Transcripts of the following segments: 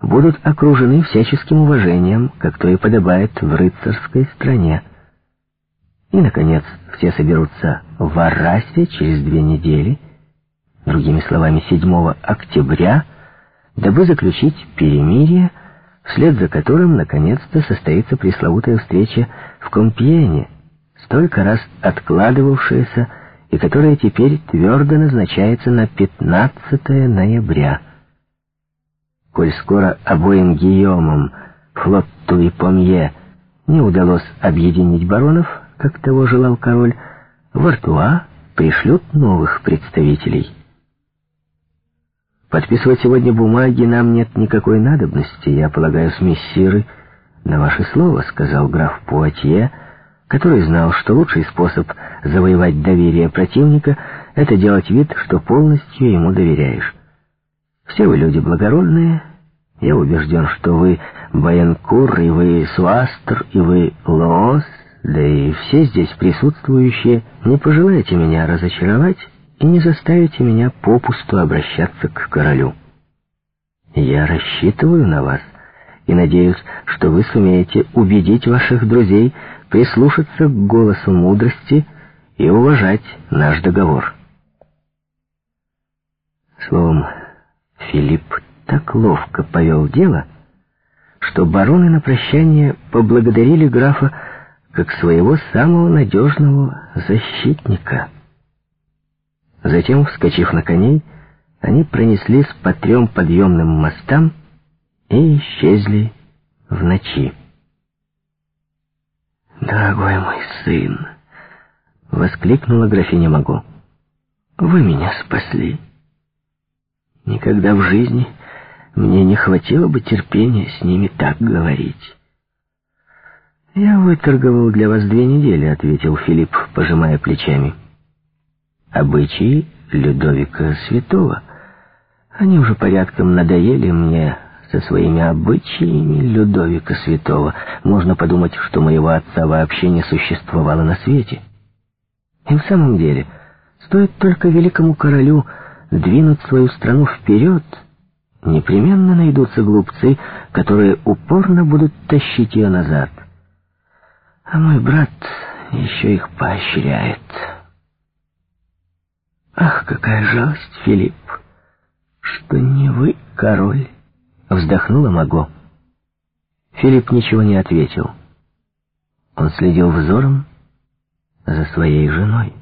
будут окружены всяческим уважением, как то и подобает в рыцарской стране. И, наконец, все соберутся в Арасе через две недели, другими словами, 7 октября, дабы заключить перемирие, вслед за которым, наконец-то, состоится пресловутая встреча в Компьене, столько раз откладывавшаяся и которая теперь твердо назначается на 15 ноября. Коль скоро обоим Гийомам, Флотту и Помье не удалось объединить баронов, как того желал король, в Артуа пришлют новых представителей. Подписывать сегодня бумаги нам нет никакой надобности, я полагаю, с мессиры на ваше слово, сказал граф Пуатье, который знал, что лучший способ завоевать доверие противника — это делать вид, что полностью ему доверяешь. Все вы люди благородные, я убежден, что вы Баянкур, и вы Суастр, и вы Лоос, да и все здесь присутствующие, не пожелаете меня разочаровать и не заставите меня попусту обращаться к королю. Я рассчитываю на вас и надеюсь, что вы сумеете убедить ваших друзей прислушаться к голосу мудрости и уважать наш договор. Словом, Филипп так ловко повел дело, что бароны на прощание поблагодарили графа как своего самого надежного защитника. Затем, вскочив на коней, они пронеслись по трем подъемным мостам и исчезли в ночи. «Дорогой мой сын!» — воскликнула графиня Маго. «Вы меня спасли. Никогда в жизни мне не хватило бы терпения с ними так говорить». «Я выторговал для вас две недели», — ответил Филипп, пожимая плечами. «Обычаи Людовика Святого. Они уже порядком надоели мне со своими обычаями Людовика Святого. Можно подумать, что моего отца вообще не существовало на свете. И в самом деле, стоит только великому королю двинуть свою страну вперед, непременно найдутся глупцы, которые упорно будут тащить ее назад». А мой брат еще их поощряет. Ах, какая жалость, Филипп, что не вы король, вздохнула Маго. Филипп ничего не ответил. Он следил взором за своей женой.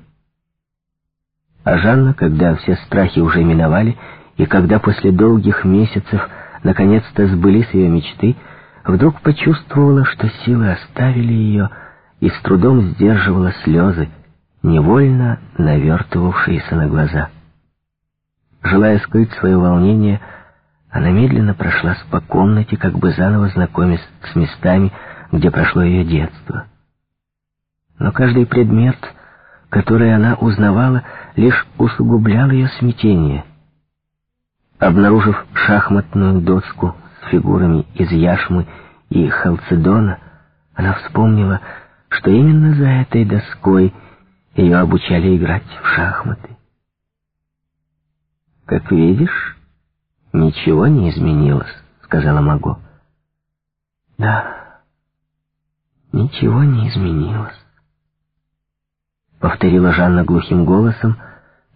А Жанна, когда все страхи уже миновали, и когда после долгих месяцев наконец-то сбылись ее мечты, вдруг почувствовала, что силы оставили ее, и с трудом сдерживала слезы, невольно навертывавшиеся на глаза. Желая скрыть свое волнение, она медленно прошлась по комнате, как бы заново знакомясь с местами, где прошло ее детство. Но каждый предмет, который она узнавала, лишь усугублял ее смятение. Обнаружив шахматную доску с фигурами из яшмы и халцедона, она вспомнила, что именно за этой доской ее обучали играть в шахматы. «Как видишь, ничего не изменилось», — сказала Маго. «Да, ничего не изменилось», — повторила Жанна глухим голосом,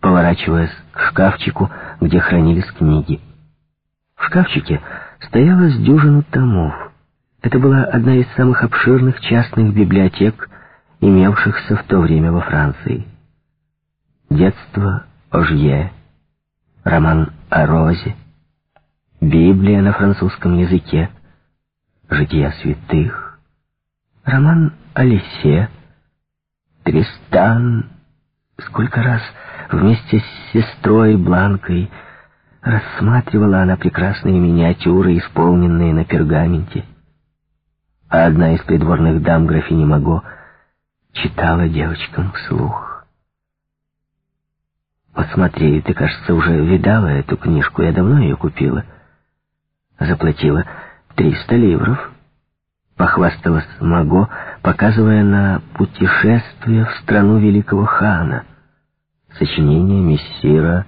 поворачиваясь к шкафчику, где хранились книги. В шкафчике стояла с дюжину томов. Это была одна из самых обширных частных библиотек, имевшихся в то время во Франции. Детство Ожье, роман о Розе, Библия на французском языке, Жития святых, роман о Лисе, Тристан, сколько раз вместе с сестрой Бланкой рассматривала она прекрасные миниатюры, исполненные на пергаменте а одна из придворных дам графини Маго читала девочкам вслух. «Вот смотри, ты, кажется, уже видала эту книжку, я давно ее купила. Заплатила триста ливров». Похвасталась Маго, показывая на путешествие в страну великого хана. Сочинение мессира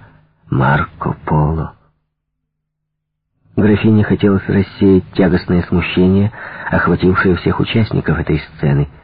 Марко Поло. Графине хотелось рассеять тягостное смущение, охватившее всех участников этой сцены —